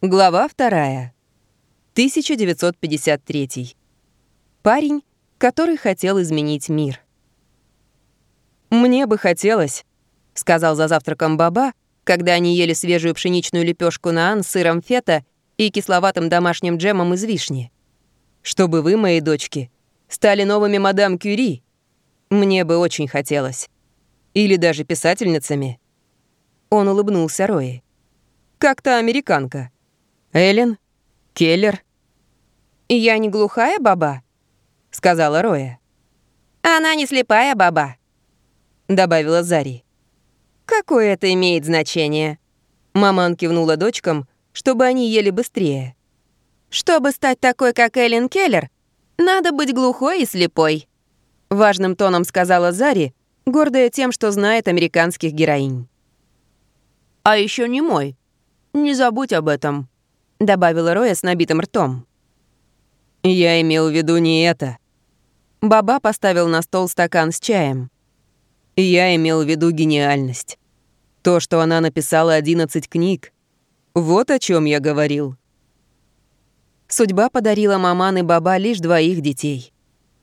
Глава вторая. 1953. Парень, который хотел изменить мир. «Мне бы хотелось», — сказал за завтраком Баба, когда они ели свежую пшеничную лепешку наан с сыром фета и кисловатым домашним джемом из вишни. «Чтобы вы, мои дочки, стали новыми мадам Кюри. Мне бы очень хотелось. Или даже писательницами». Он улыбнулся Рои. «Как то американка. Эллен? Келлер?» «Я не глухая баба?» — сказала Роя. «Она не слепая баба», — добавила Зари. «Какое это имеет значение?» Маман кивнула дочкам, чтобы они ели быстрее. «Чтобы стать такой, как Эллен Келлер, надо быть глухой и слепой», — важным тоном сказала Зари, гордая тем, что знает американских героинь. «А еще не мой. Не забудь об этом», — добавила Роя с набитым ртом. «Я имел в виду не это». Баба поставил на стол стакан с чаем. «Я имел в виду гениальность. То, что она написала 11 книг. Вот о чем я говорил». Судьба подарила маман и баба лишь двоих детей.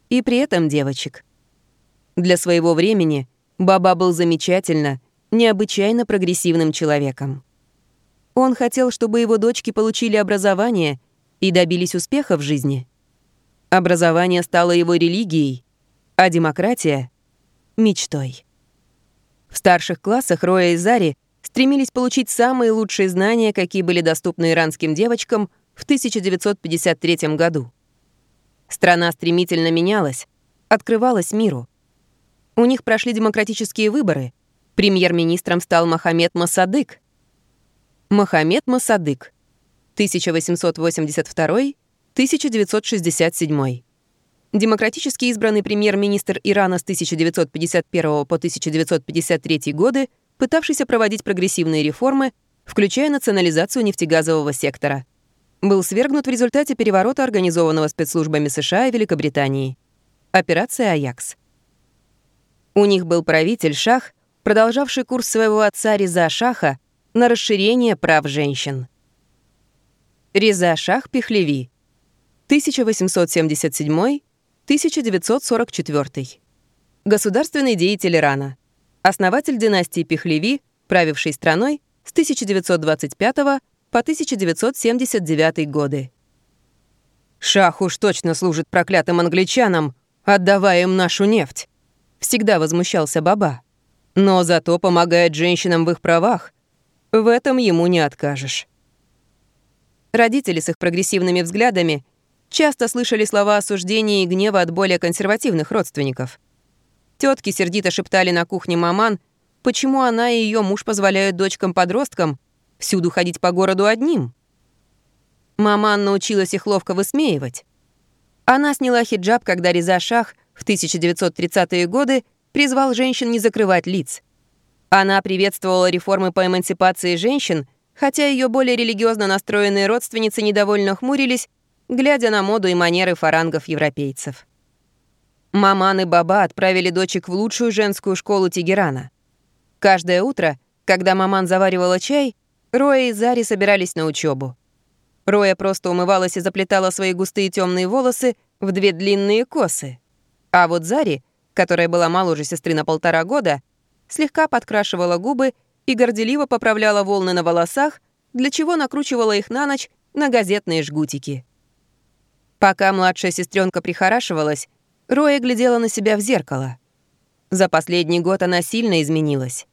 И при этом девочек. Для своего времени баба был замечательно, необычайно прогрессивным человеком. Он хотел, чтобы его дочки получили образование и добились успеха в жизни. Образование стало его религией, а демократия — мечтой. В старших классах Роя и Зари стремились получить самые лучшие знания, какие были доступны иранским девочкам в 1953 году. Страна стремительно менялась, открывалась миру. У них прошли демократические выборы. Премьер-министром стал Мохаммед Масадык. Мохаммед Масадык, 1882-1967. Демократически избранный премьер-министр Ирана с 1951 по 1953 годы, пытавшийся проводить прогрессивные реформы, включая национализацию нефтегазового сектора. Был свергнут в результате переворота, организованного спецслужбами США и Великобритании. Операция «Аякс». У них был правитель Шах, продолжавший курс своего отца Реза Шаха на расширение прав женщин. Реза Шах Пехлеви, 1877-1944. Государственный деятель Ирана. Основатель династии Пехлеви, правивший страной с 1925 по 1979 годы. «Шах уж точно служит проклятым англичанам, отдавая им нашу нефть», — всегда возмущался Баба. «Но зато помогает женщинам в их правах. В этом ему не откажешь». Родители с их прогрессивными взглядами часто слышали слова осуждения и гнева от более консервативных родственников. Тетки сердито шептали на кухне маман, почему она и ее муж позволяют дочкам-подросткам всюду ходить по городу одним. Маман научилась их ловко высмеивать. Она сняла хиджаб, когда Реза Шах в 1930-е годы призвал женщин не закрывать лиц. Она приветствовала реформы по эмансипации женщин — хотя ее более религиозно настроенные родственницы недовольно хмурились, глядя на моду и манеры фарангов-европейцев. Маман и Баба отправили дочек в лучшую женскую школу Тегерана. Каждое утро, когда Маман заваривала чай, Роя и Зари собирались на учебу. Роя просто умывалась и заплетала свои густые темные волосы в две длинные косы. А вот Зари, которая была моложе сестры на полтора года, слегка подкрашивала губы и горделиво поправляла волны на волосах, для чего накручивала их на ночь на газетные жгутики. Пока младшая сестренка прихорашивалась, Роя глядела на себя в зеркало. За последний год она сильно изменилась.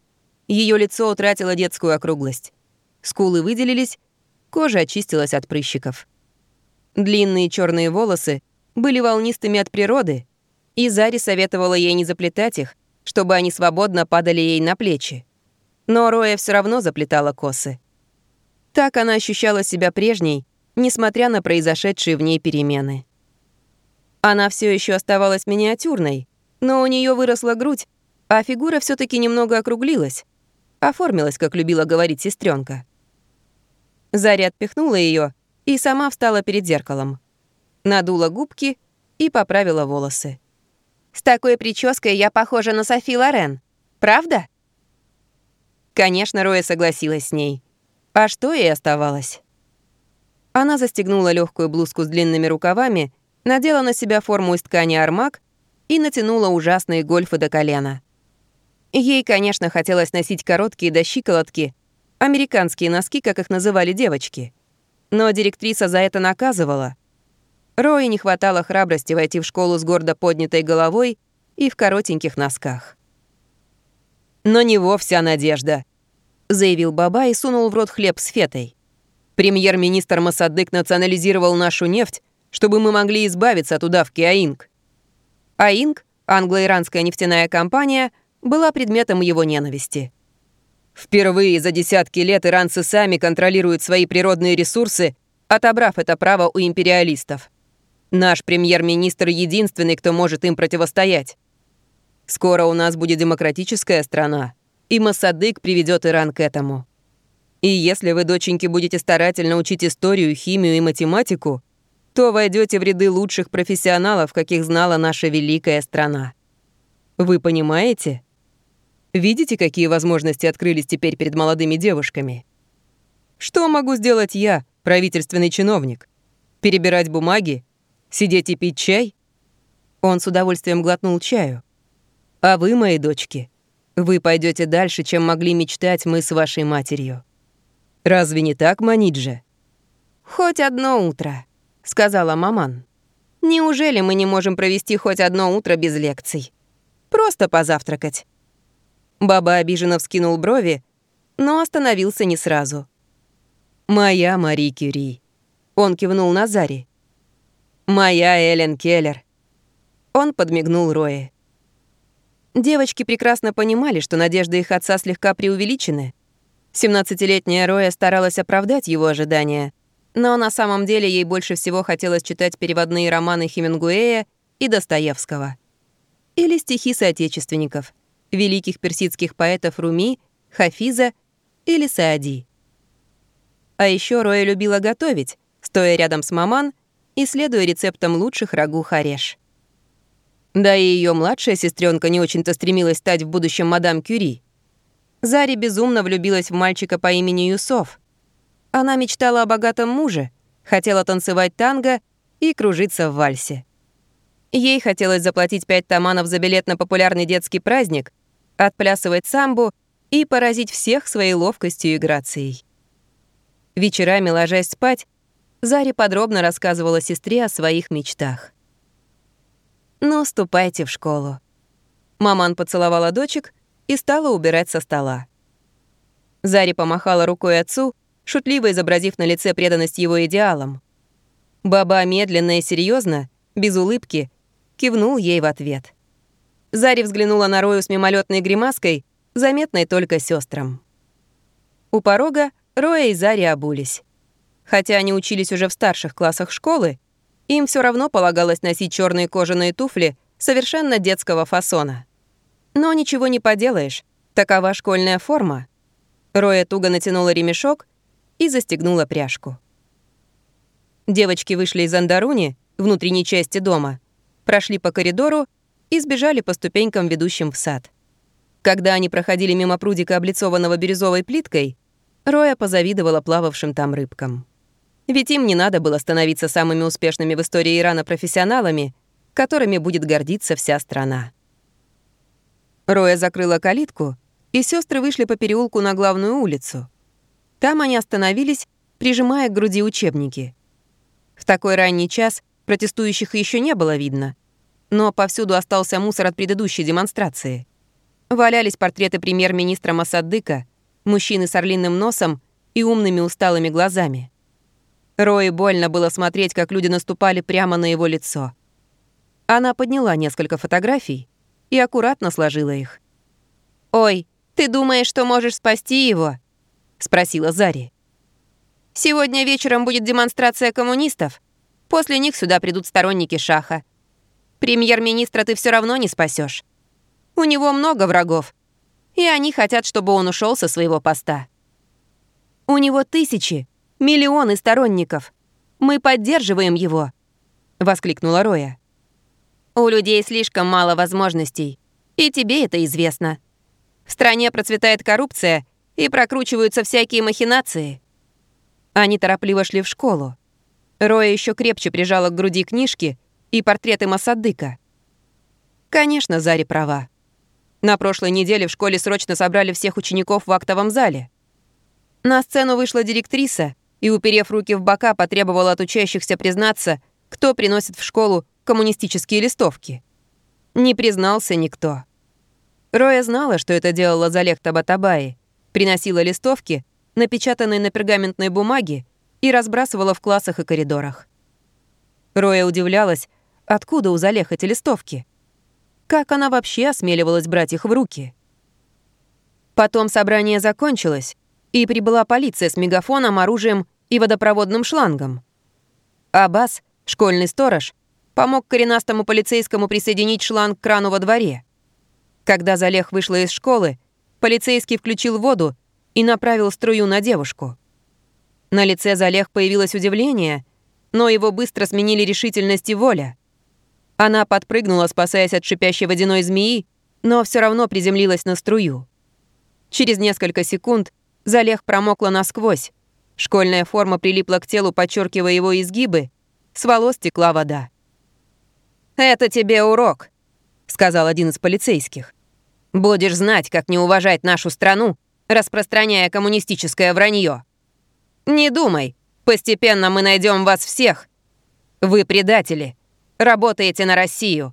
Ее лицо утратило детскую округлость. Скулы выделились, кожа очистилась от прыщиков. Длинные черные волосы были волнистыми от природы, и Зари советовала ей не заплетать их, чтобы они свободно падали ей на плечи. Но Роя все равно заплетала косы. Так она ощущала себя прежней, несмотря на произошедшие в ней перемены. Она все еще оставалась миниатюрной, но у нее выросла грудь, а фигура все таки немного округлилась. Оформилась, как любила говорить сестренка. Заря отпихнула ее и сама встала перед зеркалом. Надула губки и поправила волосы. «С такой прической я похожа на Софи Лорен. Правда?» Конечно, Роя согласилась с ней. А что ей оставалось? Она застегнула легкую блузку с длинными рукавами, надела на себя форму из ткани армак и натянула ужасные гольфы до колена. Ей, конечно, хотелось носить короткие до щиколотки, американские носки, как их называли девочки. Но директриса за это наказывала. Рои не хватало храбрости войти в школу с гордо поднятой головой и в коротеньких носках. «На него вся надежда», — заявил Баба и сунул в рот хлеб с фетой. «Премьер-министр Масадык национализировал нашу нефть, чтобы мы могли избавиться от удавки АИНК». АИНК, англо-иранская нефтяная компания, была предметом его ненависти. Впервые за десятки лет иранцы сами контролируют свои природные ресурсы, отобрав это право у империалистов. Наш премьер-министр единственный, кто может им противостоять. Скоро у нас будет демократическая страна, и Масадык приведет Иран к этому. И если вы, доченьки, будете старательно учить историю, химию и математику, то войдете в ряды лучших профессионалов, каких знала наша великая страна. Вы понимаете? Видите, какие возможности открылись теперь перед молодыми девушками? Что могу сделать я, правительственный чиновник? Перебирать бумаги? Сидеть и пить чай? Он с удовольствием глотнул чаю. А вы, мои дочки, вы пойдете дальше, чем могли мечтать мы с вашей матерью. Разве не так, Маниджа? «Хоть одно утро», — сказала маман. «Неужели мы не можем провести хоть одно утро без лекций? Просто позавтракать». Баба обиженно вскинул брови, но остановился не сразу. «Моя Мари Кюри», — он кивнул на Зари. «Моя Эллен Келлер». Он подмигнул Рое. Девочки прекрасно понимали, что надежды их отца слегка преувеличены. 17-летняя Роя старалась оправдать его ожидания, но на самом деле ей больше всего хотелось читать переводные романы Хемингуэя и Достоевского. Или стихи соотечественников, великих персидских поэтов Руми, Хафиза или Саади. А еще Роя любила готовить, стоя рядом с маман и следуя рецептам лучших рагу хареш. Да и ее младшая сестренка не очень-то стремилась стать в будущем мадам Кюри. Зари безумно влюбилась в мальчика по имени Юсов. Она мечтала о богатом муже, хотела танцевать танго и кружиться в вальсе. Ей хотелось заплатить пять таманов за билет на популярный детский праздник, отплясывать самбу и поразить всех своей ловкостью и грацией. Вечерами, ложась спать, Зари подробно рассказывала сестре о своих мечтах. «Ну, ступайте в школу». Маман поцеловала дочек и стала убирать со стола. Зари помахала рукой отцу, шутливо изобразив на лице преданность его идеалам. Баба медленно и серьезно, без улыбки, кивнул ей в ответ. Зари взглянула на Рою с мимолетной гримаской, заметной только сестрам. У порога Роя и Зари обулись. Хотя они учились уже в старших классах школы, им все равно полагалось носить черные кожаные туфли совершенно детского фасона. Но ничего не поделаешь, такова школьная форма. Роя туго натянула ремешок и застегнула пряжку. Девочки вышли из Андаруни, внутренней части дома, прошли по коридору и сбежали по ступенькам, ведущим в сад. Когда они проходили мимо прудика, облицованного бирюзовой плиткой, Роя позавидовала плававшим там рыбкам. Ведь им не надо было становиться самыми успешными в истории Ирана профессионалами, которыми будет гордиться вся страна. Роя закрыла калитку, и сестры вышли по переулку на главную улицу. Там они остановились, прижимая к груди учебники. В такой ранний час протестующих еще не было видно, но повсюду остался мусор от предыдущей демонстрации. Валялись портреты премьер-министра Масадыка, мужчины с орлиным носом и умными усталыми глазами. Рои больно было смотреть, как люди наступали прямо на его лицо. Она подняла несколько фотографий и аккуратно сложила их. «Ой, ты думаешь, что можешь спасти его?» — спросила Зари. «Сегодня вечером будет демонстрация коммунистов. После них сюда придут сторонники Шаха. Премьер-министра ты все равно не спасешь. У него много врагов, и они хотят, чтобы он ушел со своего поста. У него тысячи, Миллионы сторонников. Мы поддерживаем его!» — воскликнула Роя. «У людей слишком мало возможностей, и тебе это известно. В стране процветает коррупция, и прокручиваются всякие махинации». Они торопливо шли в школу. Роя еще крепче прижала к груди книжки и портреты Масадыка. Конечно, Зари права. На прошлой неделе в школе срочно собрали всех учеников в актовом зале. На сцену вышла директриса и, уперев руки в бока, потребовала от учащихся признаться, кто приносит в школу коммунистические листовки. Не признался никто. Роя знала, что это делала Залех Табатабаи, приносила листовки, напечатанные на пергаментной бумаге, и разбрасывала в классах и коридорах. Роя удивлялась, откуда у Залех эти листовки. Как она вообще осмеливалась брать их в руки? Потом собрание закончилось, и прибыла полиция с мегафоном, оружием и водопроводным шлангом. Аббас, школьный сторож, помог коренастому полицейскому присоединить шланг к крану во дворе. Когда Залех вышла из школы, полицейский включил воду и направил струю на девушку. На лице Залех появилось удивление, но его быстро сменили решительность и воля. Она подпрыгнула, спасаясь от шипящей водяной змеи, но все равно приземлилась на струю. Через несколько секунд Залех промокла насквозь. Школьная форма прилипла к телу, подчеркивая его изгибы. С волос текла вода. «Это тебе урок», — сказал один из полицейских. «Будешь знать, как не уважать нашу страну, распространяя коммунистическое вранье. Не думай, постепенно мы найдем вас всех. Вы предатели, работаете на Россию.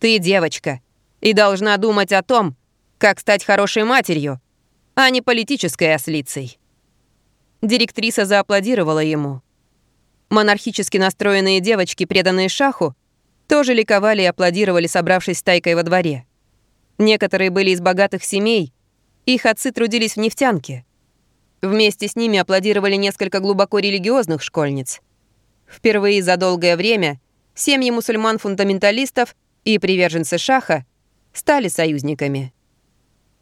Ты девочка и должна думать о том, как стать хорошей матерью, а не политической ослицей». Директриса зааплодировала ему. Монархически настроенные девочки, преданные шаху, тоже ликовали и аплодировали, собравшись стайкой во дворе. Некоторые были из богатых семей, их отцы трудились в нефтянке. Вместе с ними аплодировали несколько глубоко религиозных школьниц. Впервые за долгое время семьи мусульман-фундаменталистов и приверженцы шаха стали союзниками.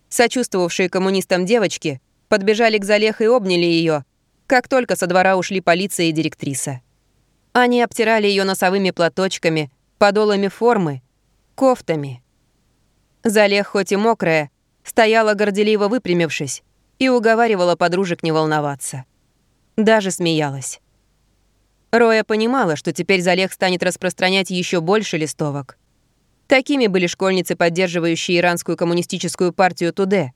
Сочувствовавшие коммунистам девочки подбежали к Залех и обняли ее, как только со двора ушли полиция и директриса. Они обтирали ее носовыми платочками, подолами формы, кофтами. Залех, хоть и мокрая, стояла горделиво выпрямившись и уговаривала подружек не волноваться. Даже смеялась. Роя понимала, что теперь Залех станет распространять еще больше листовок. Такими были школьницы, поддерживающие иранскую коммунистическую партию Туде.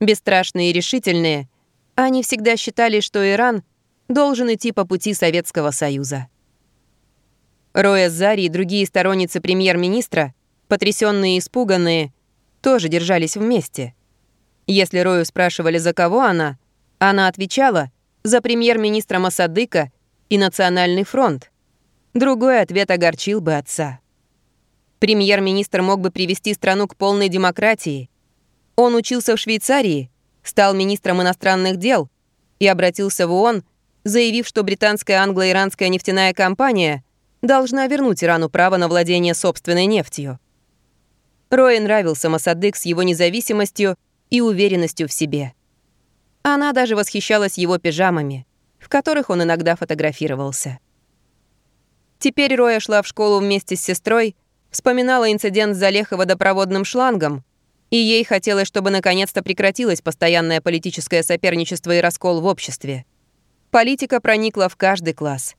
Бесстрашные и решительные, они всегда считали, что Иран должен идти по пути Советского Союза. Роя Зари и другие сторонницы премьер-министра, потрясенные и испуганные, тоже держались вместе. Если Рою спрашивали, за кого она, она отвечала «за премьер-министра Масадыка и Национальный фронт». Другой ответ огорчил бы отца. Премьер-министр мог бы привести страну к полной демократии. Он учился в Швейцарии, стал министром иностранных дел и обратился в ООН, заявив, что британская англо-иранская нефтяная компания должна вернуть Ирану право на владение собственной нефтью. Рое нравился Масадык с его независимостью и уверенностью в себе. Она даже восхищалась его пижамами, в которых он иногда фотографировался. Теперь Роя шла в школу вместе с сестрой, вспоминала инцидент с Залеха водопроводным шлангом, и ей хотелось, чтобы наконец-то прекратилось постоянное политическое соперничество и раскол в обществе. Политика проникла в каждый класс.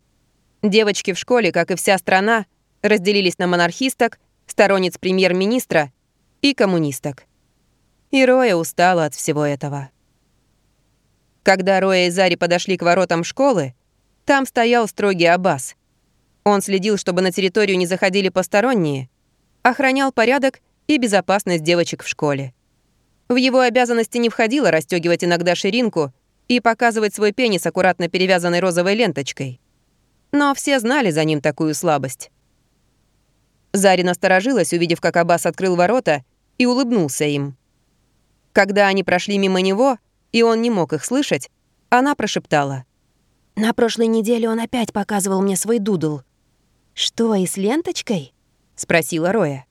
Девочки в школе, как и вся страна, разделились на монархисток сторонниц премьер-министра и коммунисток. И Роя устала от всего этого. Когда Роя и Зари подошли к воротам школы, там стоял строгий Аббас. Он следил, чтобы на территорию не заходили посторонние, охранял порядок и безопасность девочек в школе. В его обязанности не входило расстегивать иногда ширинку и показывать свой пенис аккуратно перевязанной розовой ленточкой. Но все знали за ним такую слабость. Зари насторожилась, увидев, как Аббас открыл ворота и улыбнулся им. Когда они прошли мимо него, и он не мог их слышать, она прошептала. «На прошлой неделе он опять показывал мне свой дудл». «Что, и с ленточкой?» — спросила Роя.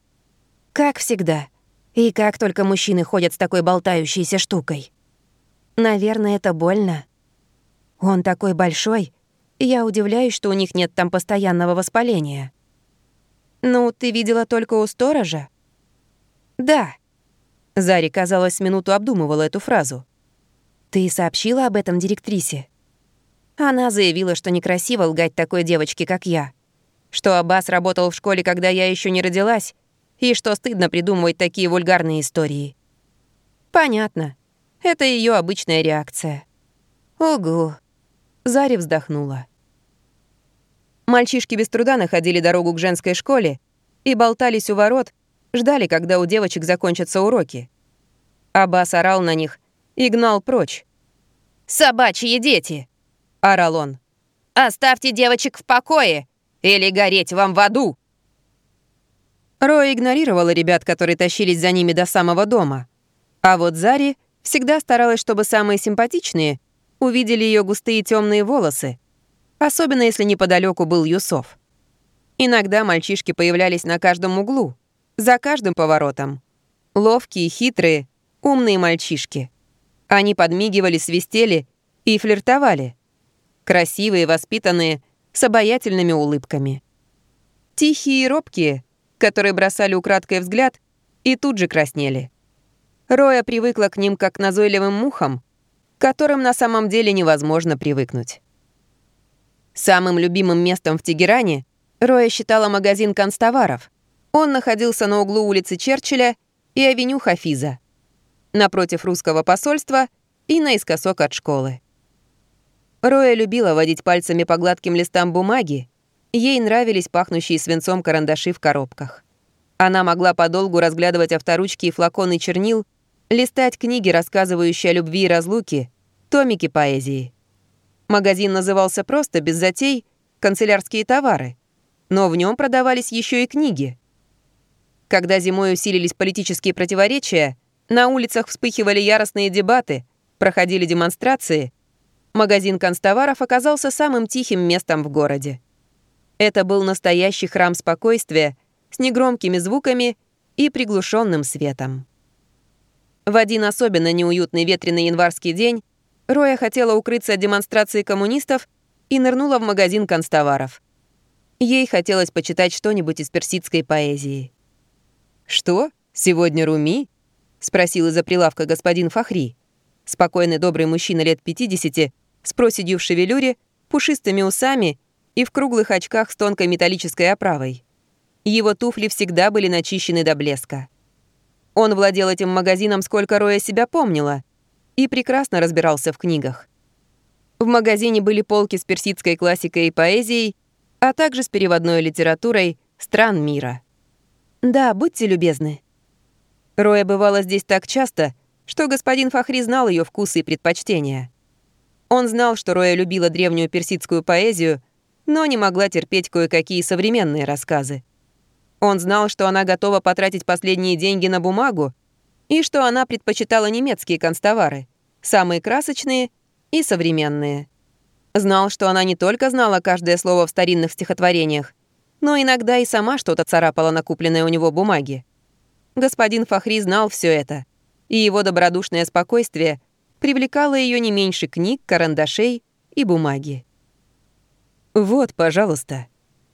«Как всегда. И как только мужчины ходят с такой болтающейся штукой. Наверное, это больно. Он такой большой, я удивляюсь, что у них нет там постоянного воспаления». «Ну, ты видела только у сторожа?» «Да». Зари, казалось, минуту обдумывала эту фразу. «Ты сообщила об этом директрисе?» Она заявила, что некрасиво лгать такой девочке, как я. Что Аббас работал в школе, когда я еще не родилась, и что стыдно придумывать такие вульгарные истории. Понятно. Это ее обычная реакция. Ого. Заря вздохнула. Мальчишки без труда находили дорогу к женской школе и болтались у ворот, ждали, когда у девочек закончатся уроки. Аббас орал на них и гнал прочь. «Собачьи дети!» — орал он. «Оставьте девочек в покое, или гореть вам в аду!» Роя игнорировала ребят, которые тащились за ними до самого дома. А вот Зари всегда старалась, чтобы самые симпатичные увидели ее густые темные волосы, особенно если неподалеку был Юсов. Иногда мальчишки появлялись на каждом углу, за каждым поворотом. Ловкие, хитрые, умные мальчишки. Они подмигивали, свистели и флиртовали. Красивые, воспитанные, с обаятельными улыбками. Тихие и робкие, которые бросали украдкой взгляд и тут же краснели. Роя привыкла к ним как к назойливым мухам, к которым на самом деле невозможно привыкнуть. Самым любимым местом в Тегеране Роя считала магазин констоваров. Он находился на углу улицы Черчилля и авеню Хафиза, напротив русского посольства и наискосок от школы. Роя любила водить пальцами по гладким листам бумаги, ей нравились пахнущие свинцом карандаши в коробках. Она могла подолгу разглядывать авторучки и флаконы чернил, листать книги, рассказывающие о любви и разлуке, томики поэзии. Магазин назывался просто, без затей, «Канцелярские товары», но в нем продавались еще и книги. Когда зимой усилились политические противоречия, на улицах вспыхивали яростные дебаты, проходили демонстрации, магазин констоваров оказался самым тихим местом в городе. Это был настоящий храм спокойствия с негромкими звуками и приглушенным светом. В один особенно неуютный ветреный январский день Роя хотела укрыться от демонстрации коммунистов и нырнула в магазин констоваров. Ей хотелось почитать что-нибудь из персидской поэзии. «Что? Сегодня Руми?» — спросил из-за прилавка господин Фахри. Спокойный добрый мужчина лет 50 с проседью в шевелюре, пушистыми усами и в круглых очках с тонкой металлической оправой. Его туфли всегда были начищены до блеска. Он владел этим магазином, сколько Роя себя помнила, и прекрасно разбирался в книгах. В магазине были полки с персидской классикой и поэзией, а также с переводной литературой стран мира. «Да, будьте любезны». Роя бывала здесь так часто, что господин Фахри знал ее вкусы и предпочтения. Он знал, что Роя любила древнюю персидскую поэзию, но не могла терпеть кое-какие современные рассказы. Он знал, что она готова потратить последние деньги на бумагу, и что она предпочитала немецкие констовары, самые красочные и современные. Знал, что она не только знала каждое слово в старинных стихотворениях, но иногда и сама что-то царапала на купленной у него бумаге. Господин Фахри знал все это, и его добродушное спокойствие привлекало ее не меньше книг, карандашей и бумаги. «Вот, пожалуйста»,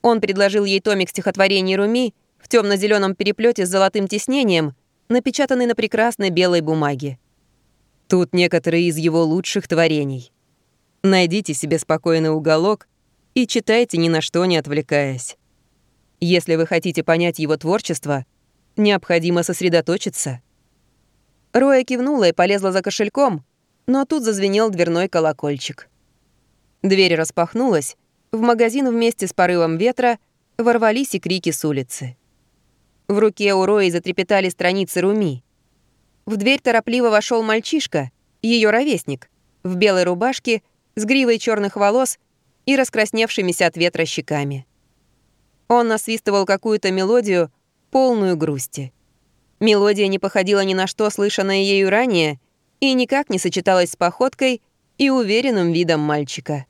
он предложил ей томик стихотворений Руми в темно зеленом переплете с золотым тиснением, напечатанный на прекрасной белой бумаге. Тут некоторые из его лучших творений. Найдите себе спокойный уголок и читайте ни на что не отвлекаясь. Если вы хотите понять его творчество, необходимо сосредоточиться. Роя кивнула и полезла за кошельком, но тут зазвенел дверной колокольчик. Дверь распахнулась, в магазин вместе с порывом ветра ворвались и крики с улицы. В руке у Рои затрепетали страницы Руми. В дверь торопливо вошел мальчишка, ее ровесник, в белой рубашке, с гривой черных волос и раскрасневшимися от ветра щеками. Он насвистывал какую-то мелодию, полную грусти. Мелодия не походила ни на что, слышанное ею ранее, и никак не сочеталась с походкой и уверенным видом мальчика.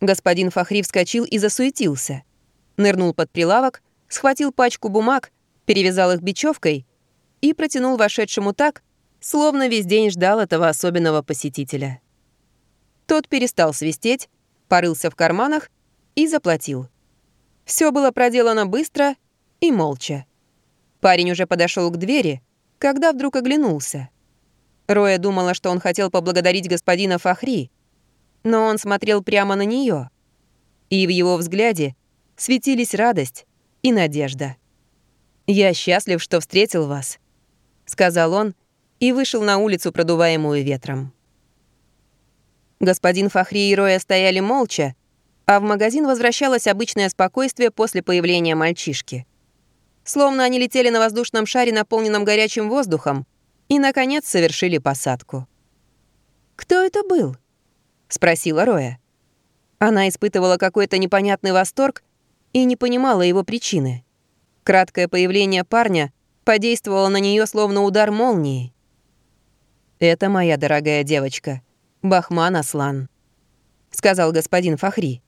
Господин Фахри вскочил и засуетился. Нырнул под прилавок, схватил пачку бумаг, перевязал их бечевкой и протянул вошедшему так, словно весь день ждал этого особенного посетителя. Тот перестал свистеть, порылся в карманах и заплатил. Все было проделано быстро и молча. Парень уже подошел к двери, когда вдруг оглянулся. Роя думала, что он хотел поблагодарить господина Фахри, но он смотрел прямо на нее, и в его взгляде светились радость и надежда. «Я счастлив, что встретил вас», — сказал он и вышел на улицу, продуваемую ветром. Господин Фахри и Роя стояли молча, а в магазин возвращалось обычное спокойствие после появления мальчишки. Словно они летели на воздушном шаре, наполненном горячим воздухом, и, наконец, совершили посадку. «Кто это был?» — спросила Роя. Она испытывала какой-то непонятный восторг и не понимала его причины. Краткое появление парня подействовало на нее словно удар молнии. «Это моя дорогая девочка, Бахман Аслан», — сказал господин Фахри.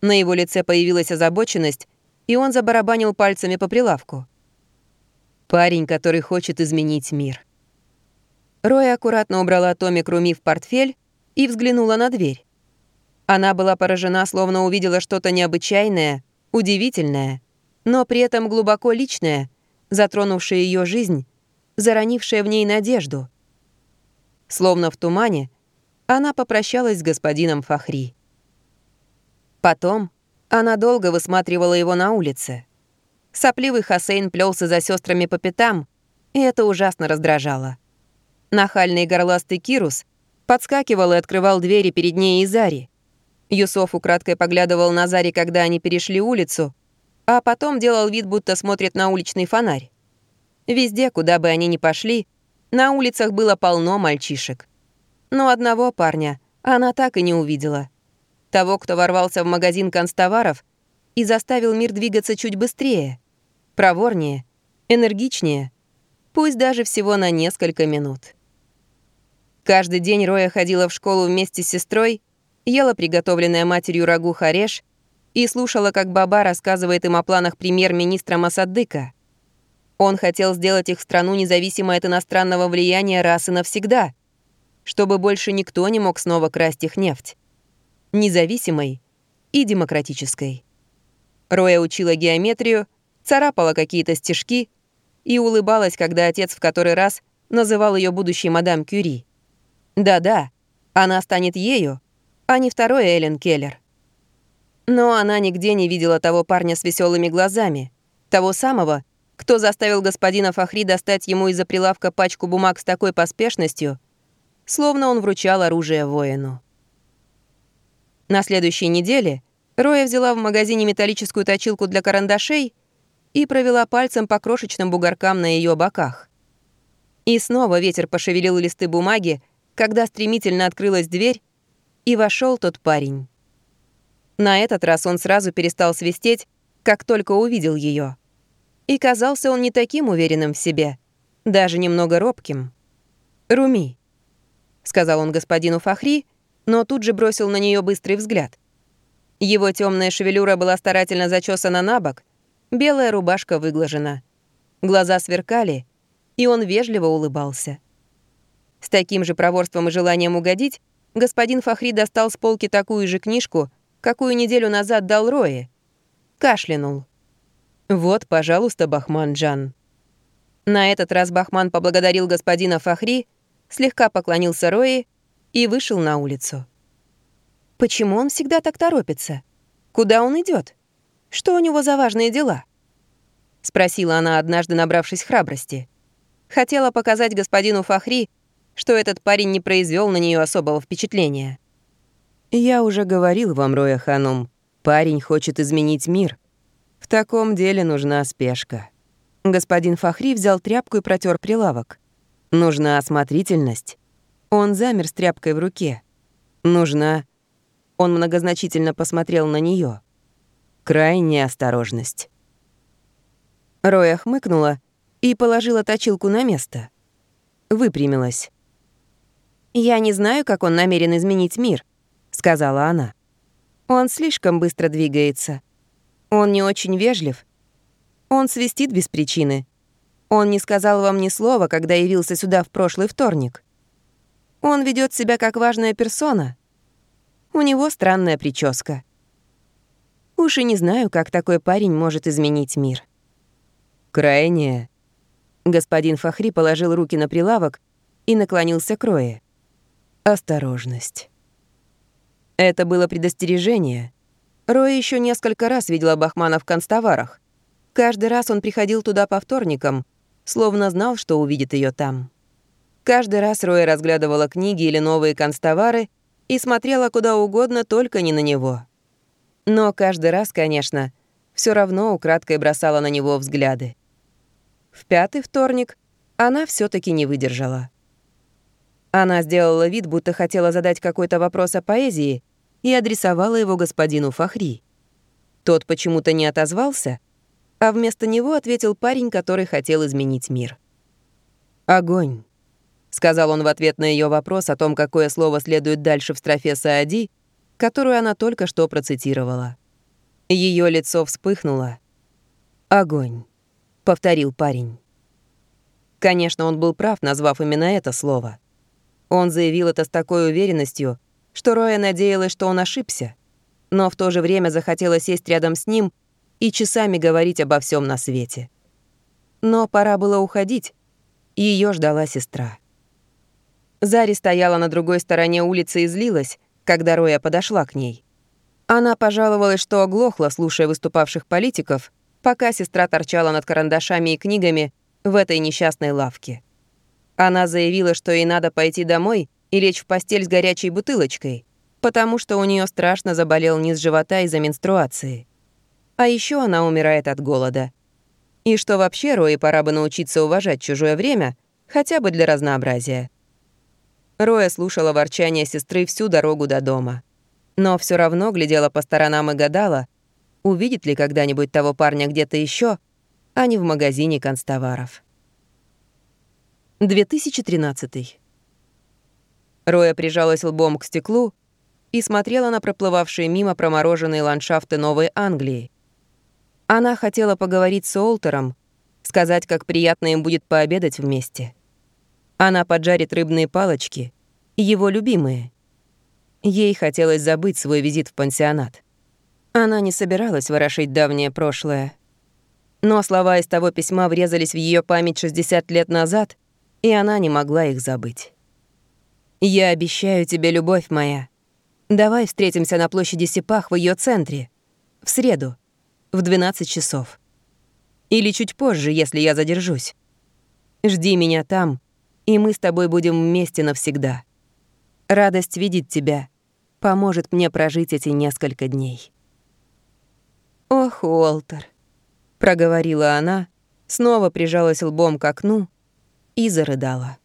На его лице появилась озабоченность, и он забарабанил пальцами по прилавку. «Парень, который хочет изменить мир». Роя аккуратно убрала томик Руми в портфель и взглянула на дверь. Она была поражена, словно увидела что-то необычайное, удивительное, но при этом глубоко личное, затронувшее ее жизнь, заронившее в ней надежду. Словно в тумане, она попрощалась с господином Фахри. Потом она долго высматривала его на улице. Сопливый Хасейн плелся за сестрами по пятам, и это ужасно раздражало. Нахальный горластый Кирус подскакивал и открывал двери перед ней и Зари. Юсоф украдкой поглядывал на Зари, когда они перешли улицу, а потом делал вид, будто смотрит на уличный фонарь. Везде, куда бы они ни пошли, на улицах было полно мальчишек. Но одного парня она так и не увидела. Того, кто ворвался в магазин констоваров и заставил мир двигаться чуть быстрее, проворнее, энергичнее, пусть даже всего на несколько минут. Каждый день Роя ходила в школу вместе с сестрой, ела приготовленное матерью рагу хареш и слушала, как Баба рассказывает им о планах премьер-министра Масадыка. Он хотел сделать их страну независимой от иностранного влияния раз и навсегда, чтобы больше никто не мог снова красть их нефть. Независимой и демократической. Роя учила геометрию, царапала какие-то стежки и улыбалась, когда отец в который раз называл ее будущей мадам Кюри. Да-да, она станет ею, а не второй Эллен Келлер. Но она нигде не видела того парня с веселыми глазами, того самого, кто заставил господина Фахри достать ему из-за прилавка пачку бумаг с такой поспешностью, словно он вручал оружие воину. На следующей неделе Роя взяла в магазине металлическую точилку для карандашей и провела пальцем по крошечным бугоркам на ее боках. И снова ветер пошевелил листы бумаги, когда стремительно открылась дверь, и вошел тот парень. На этот раз он сразу перестал свистеть, как только увидел ее. И казался он не таким уверенным в себе, даже немного робким. «Руми», — сказал он господину Фахри, но тут же бросил на нее быстрый взгляд. Его темная шевелюра была старательно зачесана на бок, белая рубашка выглажена. Глаза сверкали, и он вежливо улыбался. С таким же проворством и желанием угодить господин Фахри достал с полки такую же книжку, какую неделю назад дал Рое. Кашлянул. «Вот, пожалуйста, Бахман Джан». На этот раз Бахман поблагодарил господина Фахри, слегка поклонился Рое и вышел на улицу. Почему он всегда так торопится? Куда он идет? Что у него за важные дела? Спросила она однажды, набравшись храбрости. Хотела показать господину Фахри, что этот парень не произвел на нее особого впечатления. «Я уже говорил вам, Роя Ханум, парень хочет изменить мир. В таком деле нужна спешка». Господин Фахри взял тряпку и протер прилавок. «Нужна осмотрительность». Он замер с тряпкой в руке. «Нужна...» Он многозначительно посмотрел на нее. «Крайняя осторожность». Роя хмыкнула и положила точилку на место. Выпрямилась. «Я не знаю, как он намерен изменить мир», — сказала она. «Он слишком быстро двигается. Он не очень вежлив. Он свистит без причины. Он не сказал вам ни слова, когда явился сюда в прошлый вторник. Он ведет себя как важная персона. У него странная прическа. Уж и не знаю, как такой парень может изменить мир». «Крайнее». Господин Фахри положил руки на прилавок и наклонился к Рое. Осторожность. Это было предостережение. Рой еще несколько раз видела Бахмана в констоварах. Каждый раз он приходил туда по вторникам, словно знал, что увидит ее там. Каждый раз Роя разглядывала книги или новые констовары и смотрела куда угодно, только не на него. Но каждый раз, конечно, все равно украдкой бросала на него взгляды. В пятый вторник она все таки не выдержала. Она сделала вид, будто хотела задать какой-то вопрос о поэзии и адресовала его господину Фахри. Тот почему-то не отозвался, а вместо него ответил парень, который хотел изменить мир. «Огонь», — сказал он в ответ на ее вопрос о том, какое слово следует дальше в строфе Саади, которую она только что процитировала. Ее лицо вспыхнуло. «Огонь», — повторил парень. Конечно, он был прав, назвав именно это слово. Он заявил это с такой уверенностью, что Роя надеялась, что он ошибся, но в то же время захотела сесть рядом с ним и часами говорить обо всем на свете. Но пора было уходить, ее ждала сестра. Зари стояла на другой стороне улицы и злилась, когда Роя подошла к ней. Она пожаловалась, что оглохла, слушая выступавших политиков, пока сестра торчала над карандашами и книгами в этой несчастной лавке. Она заявила, что ей надо пойти домой и лечь в постель с горячей бутылочкой, потому что у нее страшно заболел низ живота из-за менструации. А еще она умирает от голода. И что вообще Рои пора бы научиться уважать чужое время, хотя бы для разнообразия. Роя слушала ворчание сестры всю дорогу до дома. Но все равно глядела по сторонам и гадала, увидит ли когда-нибудь того парня где-то еще, а не в магазине констоваров. 2013. Роя прижалась лбом к стеклу и смотрела на проплывавшие мимо промороженные ландшафты Новой Англии. Она хотела поговорить с Олтером, сказать, как приятно им будет пообедать вместе. Она поджарит рыбные палочки, его любимые. Ей хотелось забыть свой визит в пансионат. Она не собиралась ворошить давнее прошлое. Но слова из того письма врезались в ее память 60 лет назад, и она не могла их забыть. «Я обещаю тебе, любовь моя. Давай встретимся на площади Сипах в ее центре. В среду, в 12 часов. Или чуть позже, если я задержусь. Жди меня там, и мы с тобой будем вместе навсегда. Радость видеть тебя поможет мне прожить эти несколько дней». «Ох, Уолтер», проговорила она, снова прижалась лбом к окну и зарыдала.